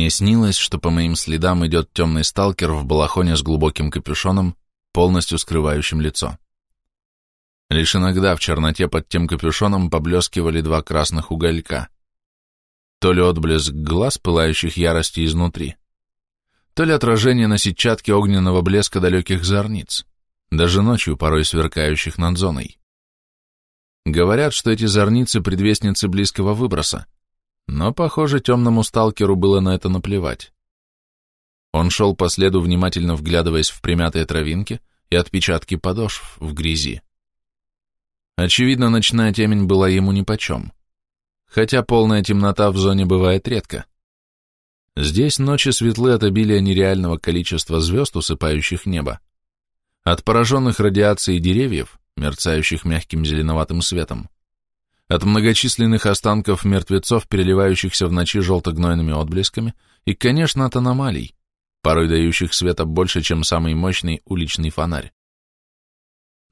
Мне снилось, что по моим следам идет темный сталкер в балахоне с глубоким капюшоном, полностью скрывающим лицо. Лишь иногда в черноте под тем капюшоном поблескивали два красных уголька. То ли отблеск глаз, пылающих ярости изнутри, то ли отражение на сетчатке огненного блеска далеких зорниц, даже ночью порой сверкающих над зоной. Говорят, что эти зорницы — предвестницы близкого выброса, но, похоже, темному сталкеру было на это наплевать. Он шел по следу, внимательно вглядываясь в примятые травинки и отпечатки подошв в грязи. Очевидно, ночная темень была ему нипочем, хотя полная темнота в зоне бывает редко. Здесь ночи светлы от обилия нереального количества звезд, усыпающих небо, от пораженных радиацией деревьев, мерцающих мягким зеленоватым светом, от многочисленных останков мертвецов, переливающихся в ночи желто-гнойными отблесками, и, конечно, от аномалий, порой дающих света больше, чем самый мощный уличный фонарь.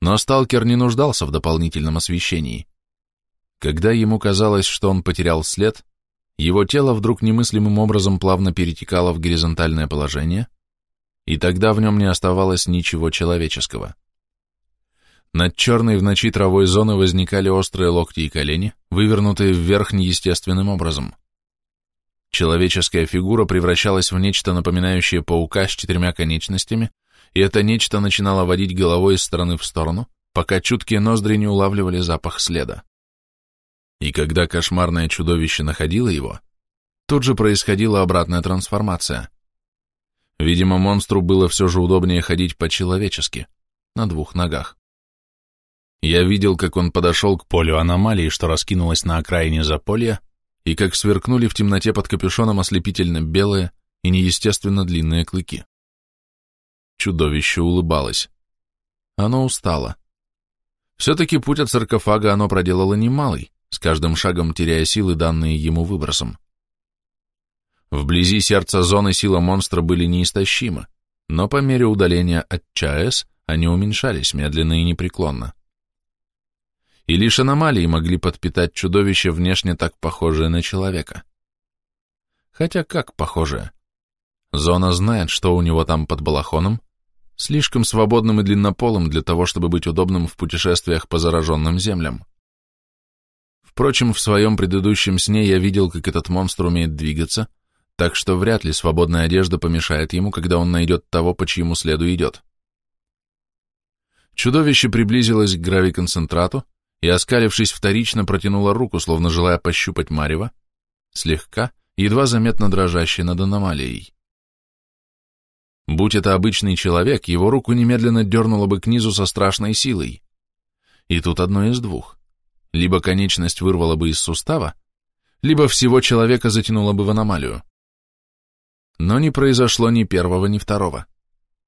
Но сталкер не нуждался в дополнительном освещении. Когда ему казалось, что он потерял след, его тело вдруг немыслимым образом плавно перетекало в горизонтальное положение, и тогда в нем не оставалось ничего человеческого. Над черной в ночи травой зоны возникали острые локти и колени, вывернутые вверх неестественным образом. Человеческая фигура превращалась в нечто напоминающее паука с четырьмя конечностями, и это нечто начинало водить головой из стороны в сторону, пока чуткие ноздри не улавливали запах следа. И когда кошмарное чудовище находило его, тут же происходила обратная трансформация. Видимо, монстру было все же удобнее ходить по-человечески, на двух ногах. Я видел, как он подошел к полю аномалии, что раскинулось на окраине заполья, и как сверкнули в темноте под капюшоном ослепительно белые и неестественно длинные клыки. Чудовище улыбалось. Оно устало. Все-таки путь от саркофага оно проделало немалый, с каждым шагом теряя силы, данные ему выбросом. Вблизи сердца зоны сила монстра были неистощимы, но по мере удаления от ЧАЭС они уменьшались медленно и непреклонно и лишь аномалии могли подпитать чудовище, внешне так похожее на человека. Хотя как похожее? Зона знает, что у него там под балахоном, слишком свободным и длиннополым для того, чтобы быть удобным в путешествиях по зараженным землям. Впрочем, в своем предыдущем сне я видел, как этот монстр умеет двигаться, так что вряд ли свободная одежда помешает ему, когда он найдет того, по чьему следу идет. Чудовище приблизилось к гравиконцентрату, и, оскалившись вторично, протянула руку, словно желая пощупать Марева, слегка, едва заметно дрожащей над аномалией. Будь это обычный человек, его руку немедленно дернуло бы к низу со страшной силой. И тут одно из двух. Либо конечность вырвала бы из сустава, либо всего человека затянуло бы в аномалию. Но не произошло ни первого, ни второго.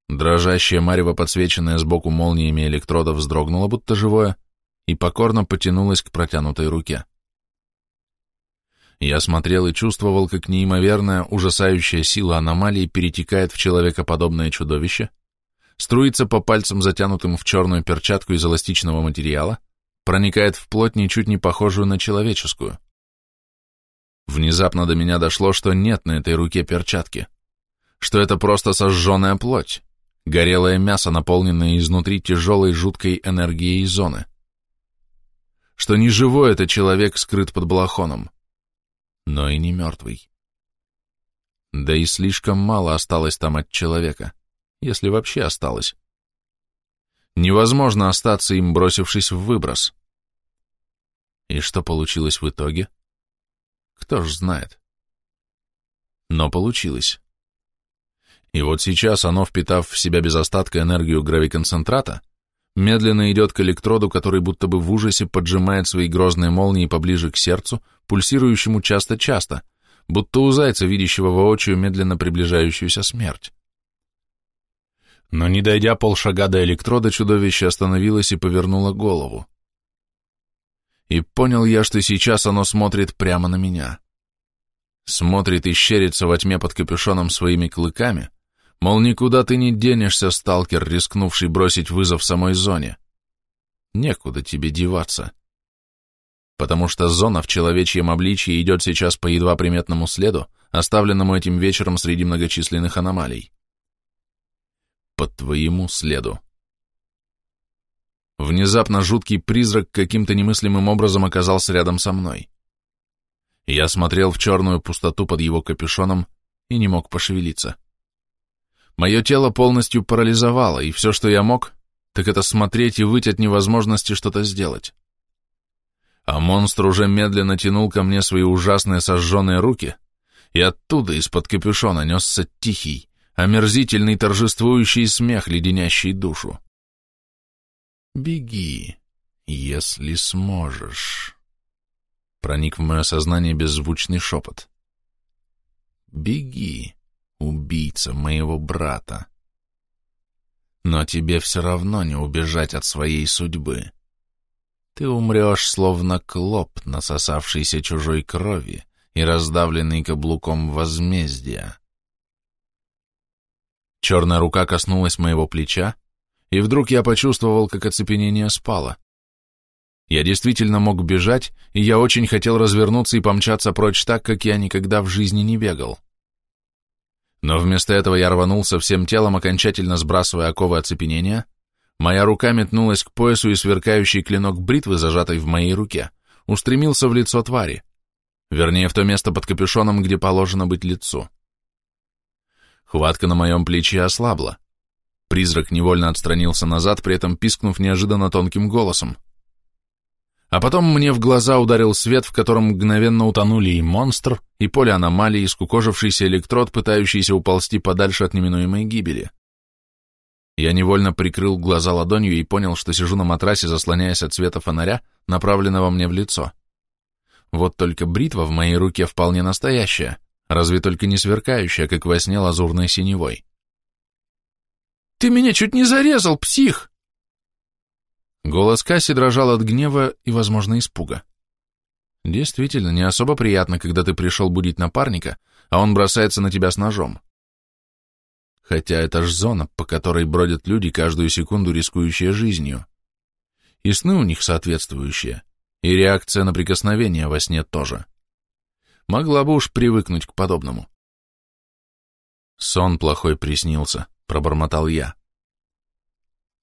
Дрожащее марево, подсвеченное сбоку молниями электродов, вздрогнуло, будто живое, и покорно потянулась к протянутой руке. Я смотрел и чувствовал, как неимоверная, ужасающая сила аномалии перетекает в человекоподобное чудовище, струится по пальцам, затянутым в черную перчатку из эластичного материала, проникает в плоть, ничуть не похожую на человеческую. Внезапно до меня дошло, что нет на этой руке перчатки, что это просто сожженная плоть, горелое мясо, наполненное изнутри тяжелой жуткой энергией зоны что не живой это человек скрыт под балахоном, но и не мертвый. Да и слишком мало осталось там от человека, если вообще осталось. Невозможно остаться им, бросившись в выброс. И что получилось в итоге? Кто ж знает. Но получилось. И вот сейчас оно, впитав в себя без остатка энергию гравиконцентрата, медленно идет к электроду, который будто бы в ужасе поджимает свои грозные молнии поближе к сердцу, пульсирующему часто-часто, будто у зайца, видящего воочию медленно приближающуюся смерть. Но не дойдя полшага до электрода, чудовище остановилось и повернуло голову. И понял я, что сейчас оно смотрит прямо на меня. Смотрит и щерится во тьме под капюшоном своими клыками, Мол, никуда ты не денешься, сталкер, рискнувший бросить вызов самой зоне. Некуда тебе деваться. потому что зона в человечьем обличье идет сейчас по едва приметному следу, оставленному этим вечером среди многочисленных аномалий. По твоему следу. Внезапно жуткий призрак каким-то немыслимым образом оказался рядом со мной. Я смотрел в черную пустоту под его капюшоном и не мог пошевелиться. Мое тело полностью парализовало, и все, что я мог, так это смотреть и выть от невозможности что-то сделать. А монстр уже медленно тянул ко мне свои ужасные сожженные руки, и оттуда, из-под капюшона, несся тихий, омерзительный торжествующий смех, леденящий душу. «Беги, если сможешь», — проник в мое сознание беззвучный шепот. «Беги, убийца моего брата. Но тебе все равно не убежать от своей судьбы. Ты умрешь, словно клоп, насосавшийся чужой крови и раздавленный каблуком возмездия». Черная рука коснулась моего плеча, и вдруг я почувствовал, как оцепенение спало. Я действительно мог бежать, и я очень хотел развернуться и помчаться прочь так, как я никогда в жизни не бегал. Но вместо этого я рванулся всем телом, окончательно сбрасывая оковы оцепенения. Моя рука метнулась к поясу, и сверкающий клинок бритвы, зажатой в моей руке, устремился в лицо твари. Вернее, в то место под капюшоном, где положено быть лицу. Хватка на моем плече ослабла. Призрак невольно отстранился назад, при этом пискнув неожиданно тонким голосом. А потом мне в глаза ударил свет, в котором мгновенно утонули и монстр, и поле аномалии, и скукожившийся электрод, пытающийся уползти подальше от неминуемой гибели. Я невольно прикрыл глаза ладонью и понял, что сижу на матрасе, заслоняясь от света фонаря, направленного мне в лицо. Вот только бритва в моей руке вполне настоящая, разве только не сверкающая, как во сне лазурной синевой. «Ты меня чуть не зарезал, псих!» Голос Касси дрожал от гнева и, возможно, испуга. Действительно, не особо приятно, когда ты пришел будить напарника, а он бросается на тебя с ножом. Хотя это ж зона, по которой бродят люди, каждую секунду рискующие жизнью. И сны у них соответствующие, и реакция на прикосновение во сне тоже. Могла бы уж привыкнуть к подобному. Сон плохой приснился пробормотал я.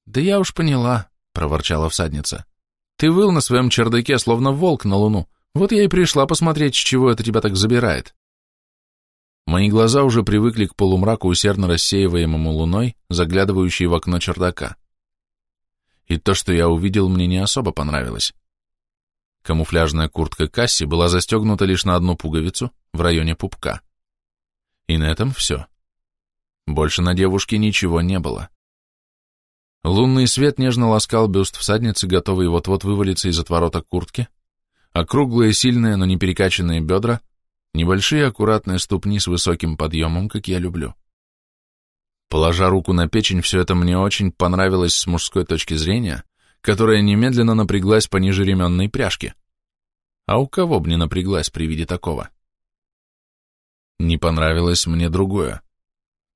Да я уж поняла, проворчала всадница. Ты выл на своем чердаке, словно волк на луну. Вот я и пришла посмотреть, с чего это тебя так забирает. Мои глаза уже привыкли к полумраку, усердно рассеиваемому луной, заглядывающей в окно чердака. И то, что я увидел, мне не особо понравилось. Камуфляжная куртка Касси была застегнута лишь на одну пуговицу в районе пупка. И на этом все. Больше на девушке ничего не было. Лунный свет нежно ласкал бюст всадницы, готовый вот-вот вывалиться из отворота куртки, а круглые, сильные, но не перекачанные бедра, небольшие аккуратные ступни с высоким подъемом, как я люблю. Положа руку на печень, все это мне очень понравилось с мужской точки зрения, которая немедленно напряглась пониже ременной пряжки. А у кого бы не напряглась при виде такого? Не понравилось мне другое.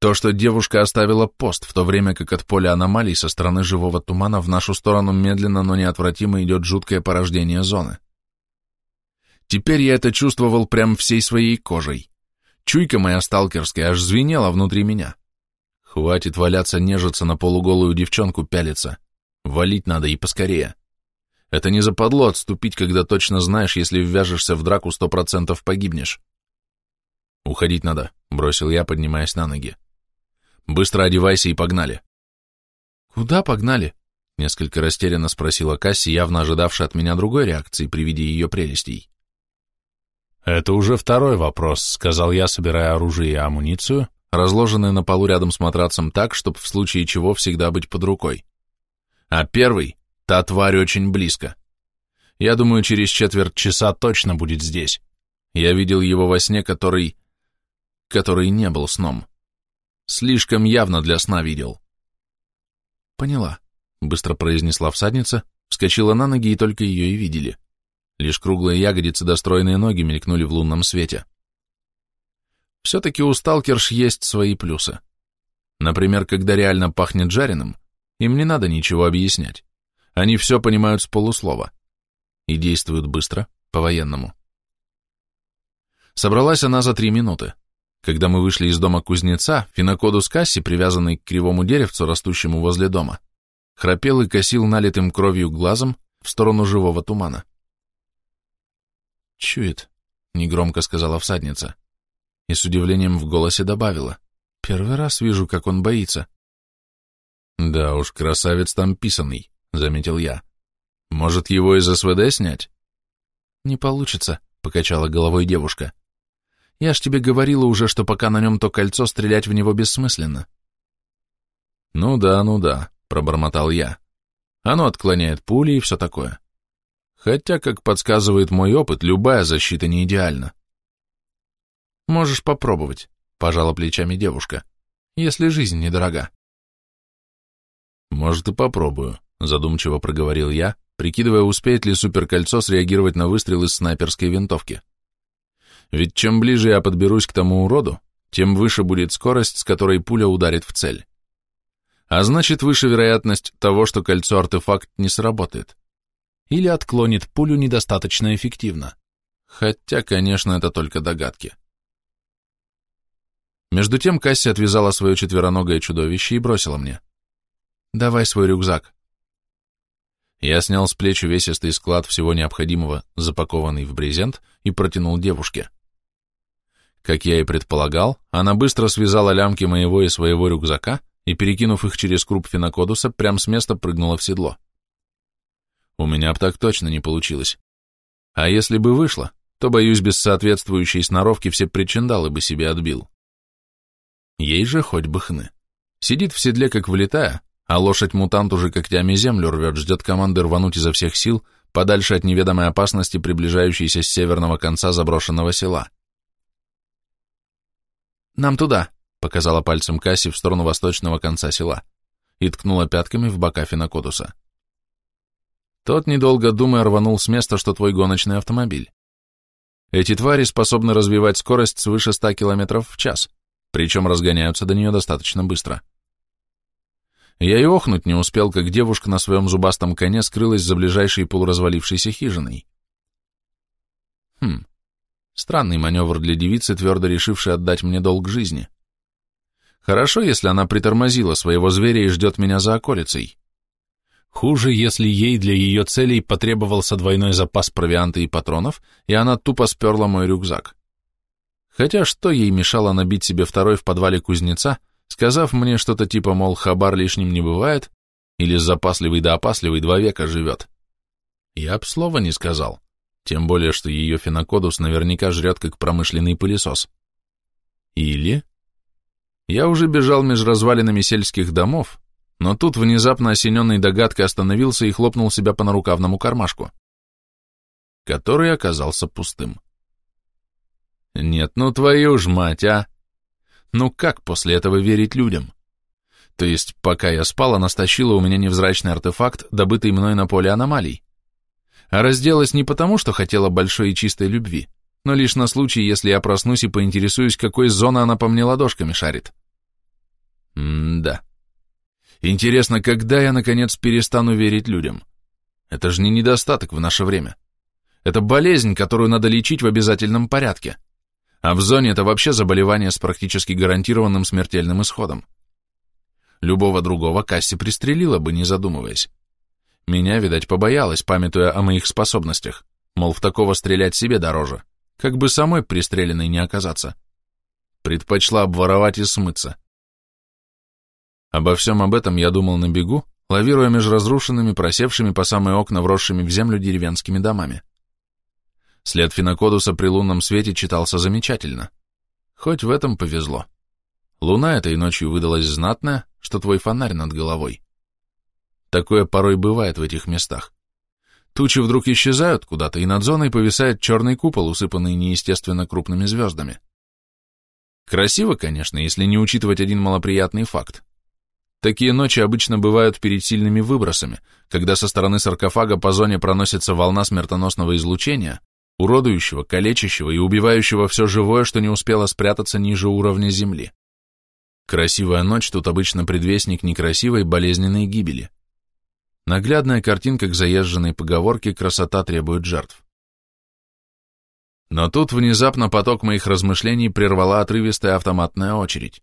То, что девушка оставила пост, в то время как от поля аномалий со стороны живого тумана в нашу сторону медленно, но неотвратимо идет жуткое порождение зоны. Теперь я это чувствовал прям всей своей кожей. Чуйка моя сталкерская аж звенела внутри меня. Хватит валяться, нежиться на полуголую девчонку пялиться. Валить надо и поскорее. Это не западло отступить, когда точно знаешь, если ввяжешься в драку, сто процентов погибнешь. Уходить надо, бросил я, поднимаясь на ноги. Быстро одевайся и погнали. Куда погнали? Несколько растерянно спросила Касси, явно ожидавшая от меня другой реакции при виде ее прелестей. «Это уже второй вопрос», — сказал я, собирая оружие и амуницию, разложенные на полу рядом с матрацем так, чтобы в случае чего всегда быть под рукой. А первый — та тварь очень близко. Я думаю, через четверть часа точно будет здесь. Я видел его во сне, который... который не был сном. Слишком явно для сна видел. Поняла, быстро произнесла всадница, вскочила на ноги и только ее и видели. Лишь круглые ягодицы достроенные ноги мелькнули в лунном свете. Все-таки у сталкерш есть свои плюсы. Например, когда реально пахнет жареным, им не надо ничего объяснять. Они все понимают с полуслова. и действуют быстро, по-военному. Собралась она за три минуты. Когда мы вышли из дома кузнеца, финокодус Касси, привязанный к кривому деревцу, растущему возле дома, храпел и косил налитым кровью глазом в сторону живого тумана. «Чует», — негромко сказала всадница, и с удивлением в голосе добавила. «Первый раз вижу, как он боится». «Да уж, красавец там писанный», — заметил я. «Может, его из СВД снять?» «Не получится», — покачала головой девушка. Я ж тебе говорила уже, что пока на нем то кольцо, стрелять в него бессмысленно. Ну да, ну да, пробормотал я. Оно отклоняет пули и все такое. Хотя, как подсказывает мой опыт, любая защита не идеальна. Можешь попробовать, пожала плечами девушка, если жизнь недорога. Может и попробую, задумчиво проговорил я, прикидывая, успеет ли суперкольцо среагировать на выстрел из снайперской винтовки. Ведь чем ближе я подберусь к тому уроду, тем выше будет скорость, с которой пуля ударит в цель. А значит, выше вероятность того, что кольцо-артефакт не сработает. Или отклонит пулю недостаточно эффективно. Хотя, конечно, это только догадки. Между тем Касси отвязала свое четвероногое чудовище и бросила мне. «Давай свой рюкзак». Я снял с плеч увесистый склад всего необходимого, запакованный в брезент, и протянул девушке. Как я и предполагал, она быстро связала лямки моего и своего рюкзака и, перекинув их через круп фенокодуса, прям с места прыгнула в седло. У меня б так точно не получилось. А если бы вышло, то, боюсь, без соответствующей сноровки все причиндалы бы себе отбил. Ей же хоть бы хны. Сидит в седле, как влетая, а лошадь-мутант уже когтями землю рвет, ждет команды рвануть изо всех сил, подальше от неведомой опасности, приближающейся с северного конца заброшенного села. «Нам туда», — показала пальцем Касси в сторону восточного конца села и ткнула пятками в бока Финокодуса. Тот, недолго думая, рванул с места, что твой гоночный автомобиль. Эти твари способны развивать скорость свыше 100 км в час, причем разгоняются до нее достаточно быстро. Я и охнуть не успел, как девушка на своем зубастом коне скрылась за ближайшей полуразвалившейся хижиной. Хм, Странный маневр для девицы, твердо решившей отдать мне долг жизни. Хорошо, если она притормозила своего зверя и ждет меня за околицей. Хуже, если ей для ее целей потребовался двойной запас провианта и патронов, и она тупо сперла мой рюкзак. Хотя что ей мешало набить себе второй в подвале кузнеца, сказав мне что-то типа, мол, хабар лишним не бывает, или запасливый да опасливый два века живет. Я б слова не сказал. Тем более, что ее фенокодус наверняка жрет, как промышленный пылесос. Или... Я уже бежал между развалинами сельских домов, но тут внезапно осененный догадкой остановился и хлопнул себя по нарукавному кармашку, который оказался пустым. Нет, ну твою ж мать, а! Ну как после этого верить людям? То есть, пока я спал, она стащила у меня невзрачный артефакт, добытый мной на поле аномалий а разделась не потому, что хотела большой и чистой любви, но лишь на случай, если я проснусь и поинтересуюсь, какой зоны она по мне ладошками шарит. М-да. Интересно, когда я, наконец, перестану верить людям? Это же не недостаток в наше время. Это болезнь, которую надо лечить в обязательном порядке. А в зоне это вообще заболевание с практически гарантированным смертельным исходом. Любого другого Касси пристрелила бы, не задумываясь. Меня, видать, побоялась, памятуя о моих способностях. Мол, в такого стрелять себе дороже. Как бы самой пристреленной не оказаться. Предпочла обворовать и смыться. Обо всем об этом я думал на бегу, лавируя между разрушенными, просевшими по самые окна, вросшими в землю деревенскими домами. След Финокодуса при лунном свете читался замечательно. Хоть в этом повезло. Луна этой ночью выдалась знатная, что твой фонарь над головой. Такое порой бывает в этих местах. Тучи вдруг исчезают куда-то, и над зоной повисает черный купол, усыпанный неестественно крупными звездами. Красиво, конечно, если не учитывать один малоприятный факт. Такие ночи обычно бывают перед сильными выбросами, когда со стороны саркофага по зоне проносится волна смертоносного излучения, уродующего, калечащего и убивающего все живое, что не успело спрятаться ниже уровня Земли. Красивая ночь тут обычно предвестник некрасивой болезненной гибели. Наглядная картинка к заезженной поговорке «красота требует жертв». Но тут внезапно поток моих размышлений прервала отрывистая автоматная очередь.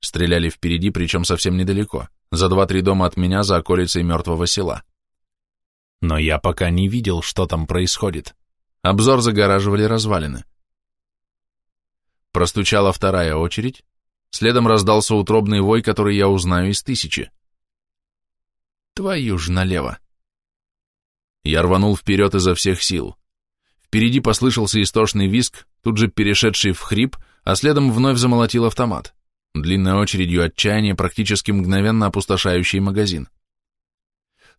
Стреляли впереди, причем совсем недалеко, за два-три дома от меня за околицей мертвого села. Но я пока не видел, что там происходит. Обзор загораживали развалины. Простучала вторая очередь, следом раздался утробный вой, который я узнаю из тысячи. Твою ж налево. Я рванул вперед изо всех сил. Впереди послышался истошный виск, тут же перешедший в хрип, а следом вновь замолотил автомат, длинной очередью отчаяния, практически мгновенно опустошающий магазин.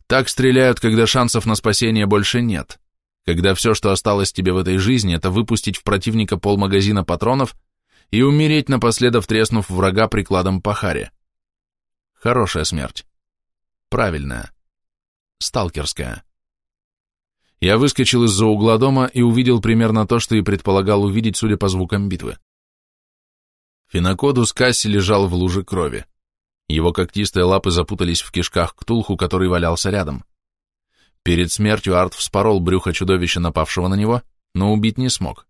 Так стреляют, когда шансов на спасение больше нет, когда все, что осталось тебе в этой жизни, это выпустить в противника полмагазина патронов и умереть, напоследок треснув врага прикладом по харе. Хорошая смерть. Правильная. Сталкерская. Я выскочил из-за угла дома и увидел примерно то, что и предполагал увидеть, судя по звукам битвы. Финокодус Касси лежал в луже крови. Его когтистые лапы запутались в кишках ктулху, который валялся рядом. Перед смертью Арт вспорол брюхо чудовища, напавшего на него, но убить не смог.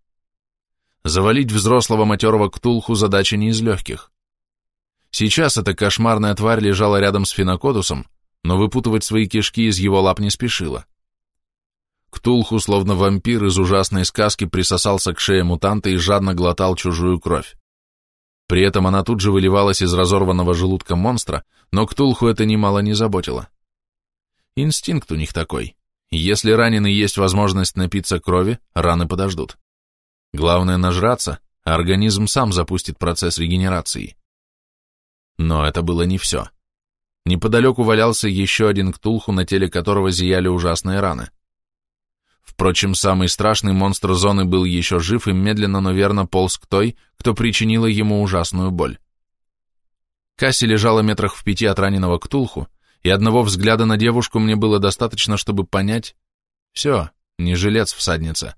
Завалить взрослого матерого ктулху задача не из легких. Сейчас эта кошмарная тварь лежала рядом с Финокодусом, но выпутывать свои кишки из его лап не спешила. Ктулху, словно вампир из ужасной сказки, присосался к шее мутанта и жадно глотал чужую кровь. При этом она тут же выливалась из разорванного желудка монстра, но Ктулху это немало не заботило. Инстинкт у них такой. Если раненый есть возможность напиться крови, раны подождут. Главное нажраться, а организм сам запустит процесс регенерации. Но это было не все. Неподалеку валялся еще один Ктулху, на теле которого зияли ужасные раны. Впрочем, самый страшный монстр зоны был еще жив и медленно, но верно полз к той, кто причинила ему ужасную боль. Касси лежала метрах в пяти от раненого Ктулху, и одного взгляда на девушку мне было достаточно, чтобы понять, все, не жилец всадница.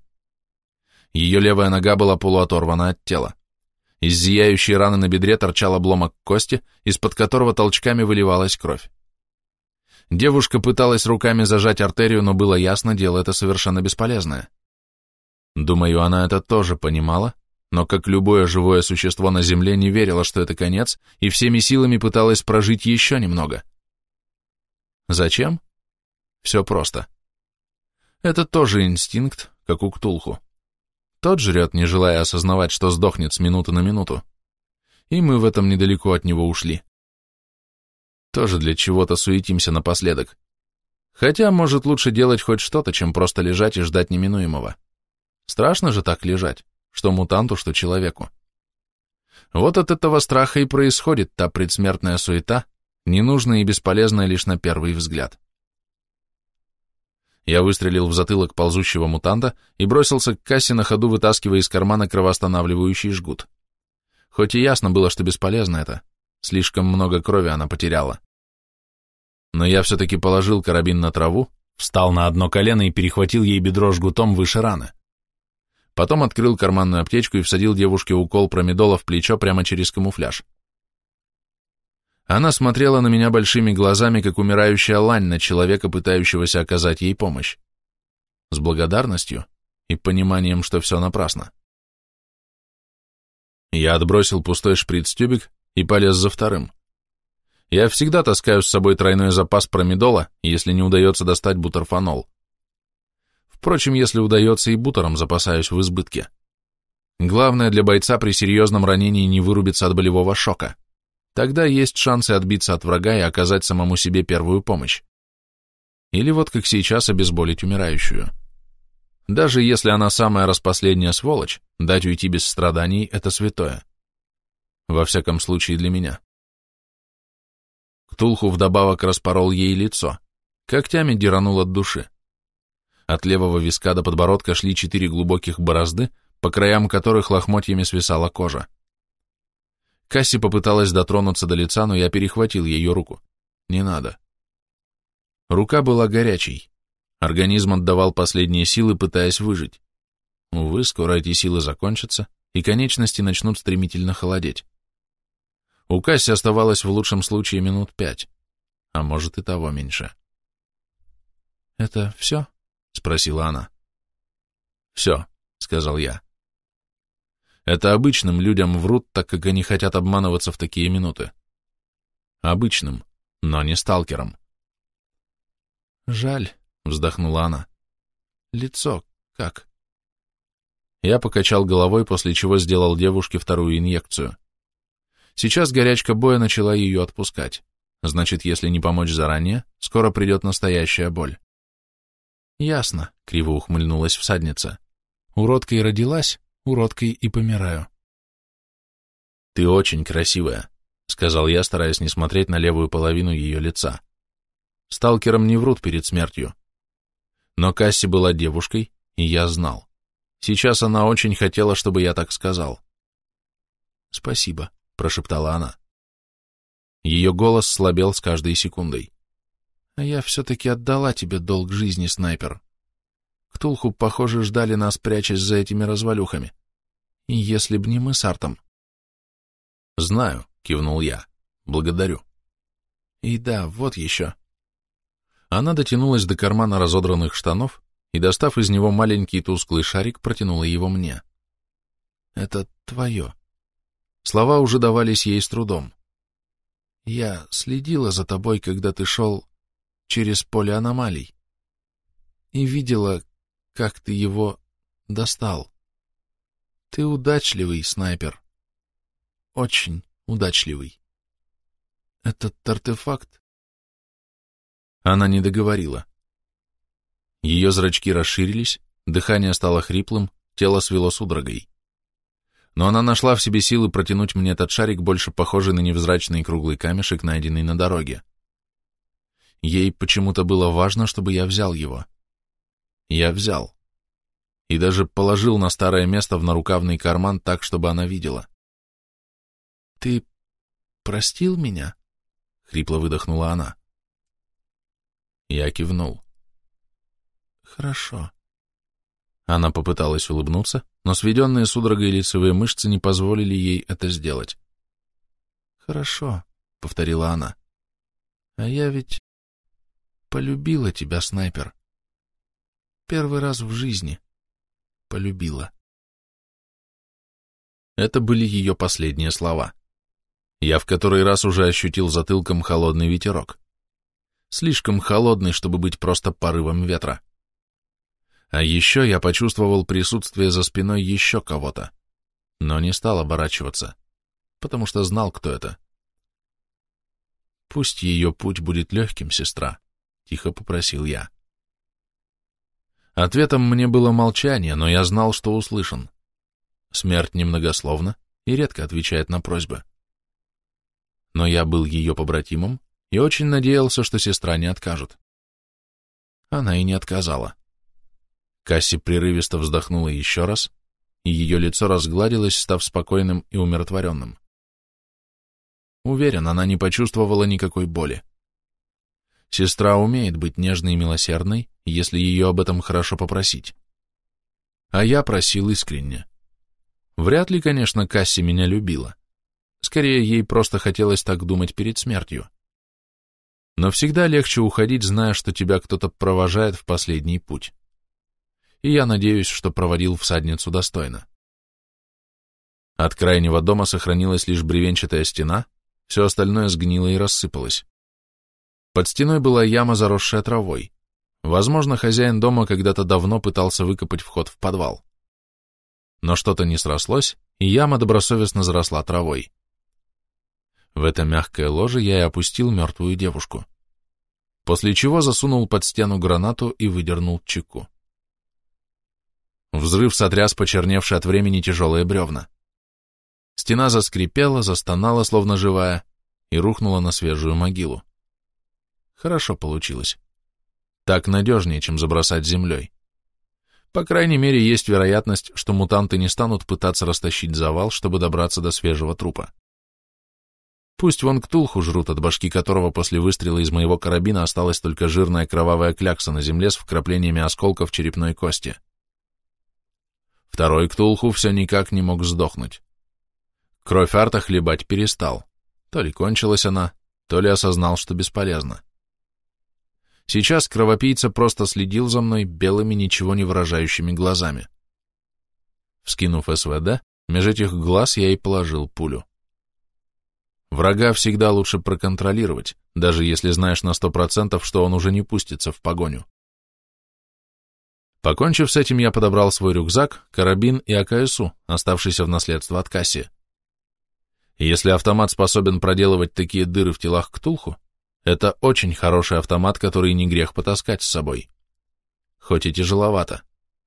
Ее левая нога была полуоторвана от тела. Из зияющей раны на бедре торчал обломок кости, из-под которого толчками выливалась кровь. Девушка пыталась руками зажать артерию, но было ясно, дело это совершенно бесполезное. Думаю, она это тоже понимала, но, как любое живое существо на Земле, не верила, что это конец, и всеми силами пыталась прожить еще немного. Зачем? Все просто. Это тоже инстинкт, как у Ктулху. Тот жрет, не желая осознавать, что сдохнет с минуты на минуту. И мы в этом недалеко от него ушли. Тоже для чего-то суетимся напоследок. Хотя, может, лучше делать хоть что-то, чем просто лежать и ждать неминуемого. Страшно же так лежать, что мутанту, что человеку. Вот от этого страха и происходит та предсмертная суета, ненужная и бесполезная лишь на первый взгляд. Я выстрелил в затылок ползущего мутанта и бросился к кассе на ходу, вытаскивая из кармана кровоостанавливающий жгут. Хоть и ясно было, что бесполезно это, Слишком много крови она потеряла. Но я все-таки положил карабин на траву, встал на одно колено и перехватил ей бедро жгутом выше раны. Потом открыл карманную аптечку и всадил девушке укол промедола в плечо прямо через камуфляж. Она смотрела на меня большими глазами, как умирающая лань на человека, пытающегося оказать ей помощь. С благодарностью и пониманием, что все напрасно. Я отбросил пустой шприц-тюбик и полез за вторым. Я всегда таскаю с собой тройной запас промедола, если не удается достать бутерфанол. Впрочем, если удается, и бутером запасаюсь в избытке. Главное для бойца при серьезном ранении не вырубиться от болевого шока. Тогда есть шансы отбиться от врага и оказать самому себе первую помощь. Или вот как сейчас обезболить умирающую. Даже если она самая распоследняя сволочь, дать уйти без страданий – это святое. Во всяком случае для меня. Ктулху вдобавок распорол ей лицо, когтями деранул от души. От левого виска до подбородка шли четыре глубоких борозды, по краям которых лохмотьями свисала кожа. Касси попыталась дотронуться до лица, но я перехватил ее руку. Не надо. Рука была горячей. Организм отдавал последние силы, пытаясь выжить. Увы, скоро эти силы закончатся, и конечности начнут стремительно холодеть. У Касси оставалось в лучшем случае минут пять, а может и того меньше. «Это все?» — спросила она. «Все», — сказал я. «Это обычным людям врут, так как они хотят обманываться в такие минуты. Обычным, но не сталкером». «Жаль», — вздохнула она. «Лицо как?» Я покачал головой, после чего сделал девушке вторую инъекцию. Сейчас горячка боя начала ее отпускать. Значит, если не помочь заранее, скоро придет настоящая боль. Ясно, криво ухмыльнулась всадница. Уродкой родилась, уродкой и помираю. Ты очень красивая, сказал я, стараясь не смотреть на левую половину ее лица. Сталкерам не врут перед смертью. Но Касси была девушкой, и я знал. Сейчас она очень хотела, чтобы я так сказал. «Спасибо», — прошептала она. Ее голос слабел с каждой секундой. «А я все-таки отдала тебе долг жизни, снайпер. Ктулху, похоже, ждали нас, прячась за этими развалюхами. И если б не мы с Артом...» «Знаю», — кивнул я. «Благодарю». «И да, вот еще». Она дотянулась до кармана разодранных штанов и, достав из него маленький тусклый шарик, протянула его мне. «Это твое». Слова уже давались ей с трудом. «Я следила за тобой, когда ты шел через поле аномалий, и видела, как ты его достал. Ты удачливый снайпер. Очень удачливый. Этот артефакт...» Она не договорила. Ее зрачки расширились, дыхание стало хриплым, тело свело судорогой. Но она нашла в себе силы протянуть мне этот шарик, больше похожий на невзрачный круглый камешек, найденный на дороге. Ей почему-то было важно, чтобы я взял его. Я взял. И даже положил на старое место в нарукавный карман так, чтобы она видела. «Ты простил меня?» — хрипло выдохнула она. Я кивнул. Хорошо. Она попыталась улыбнуться, но сведенные судорогой лицевые мышцы не позволили ей это сделать. Хорошо, повторила она. А я ведь полюбила тебя, снайпер. Первый раз в жизни полюбила. Это были ее последние слова. Я в который раз уже ощутил затылком холодный ветерок. Слишком холодный, чтобы быть просто порывом ветра. А еще я почувствовал присутствие за спиной еще кого-то, но не стал оборачиваться, потому что знал, кто это. «Пусть ее путь будет легким, сестра», — тихо попросил я. Ответом мне было молчание, но я знал, что услышан. Смерть немногословна и редко отвечает на просьбы. Но я был ее побратимом и очень надеялся, что сестра не откажет. Она и не отказала. Касси прерывисто вздохнула еще раз, и ее лицо разгладилось, став спокойным и умиротворенным. Уверен, она не почувствовала никакой боли. Сестра умеет быть нежной и милосердной, если ее об этом хорошо попросить. А я просил искренне. Вряд ли, конечно, Касси меня любила. Скорее, ей просто хотелось так думать перед смертью. Но всегда легче уходить, зная, что тебя кто-то провожает в последний путь и я надеюсь, что проводил всадницу достойно. От крайнего дома сохранилась лишь бревенчатая стена, все остальное сгнило и рассыпалось. Под стеной была яма, заросшая травой. Возможно, хозяин дома когда-то давно пытался выкопать вход в подвал. Но что-то не срослось, и яма добросовестно заросла травой. В это мягкое ложе я и опустил мертвую девушку. После чего засунул под стену гранату и выдернул чеку. Взрыв сотряс почерневшие от времени тяжелые бревна. Стена заскрипела, застонала, словно живая, и рухнула на свежую могилу. Хорошо получилось. Так надежнее, чем забросать землей. По крайней мере, есть вероятность, что мутанты не станут пытаться растащить завал, чтобы добраться до свежего трупа. Пусть вон ктулху жрут, от башки которого после выстрела из моего карабина осталась только жирная кровавая клякса на земле с вкраплениями осколков черепной кости. Второй Ктулху все никак не мог сдохнуть. Кровь Арта хлебать перестал. То ли кончилась она, то ли осознал, что бесполезно. Сейчас кровопийца просто следил за мной белыми, ничего не выражающими глазами. Вскинув СВД, меж этих глаз я и положил пулю. Врага всегда лучше проконтролировать, даже если знаешь на сто процентов, что он уже не пустится в погоню. Покончив с этим, я подобрал свой рюкзак, карабин и АКСУ, оставшийся в наследство от Касси. Если автомат способен проделывать такие дыры в телах Ктулху, это очень хороший автомат, который не грех потаскать с собой. Хоть и тяжеловато.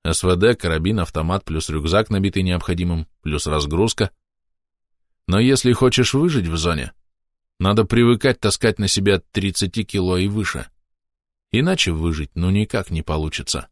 СВД, карабин, автомат, плюс рюкзак, набитый необходимым, плюс разгрузка. Но если хочешь выжить в зоне, надо привыкать таскать на себя 30 кило и выше. Иначе выжить ну никак не получится.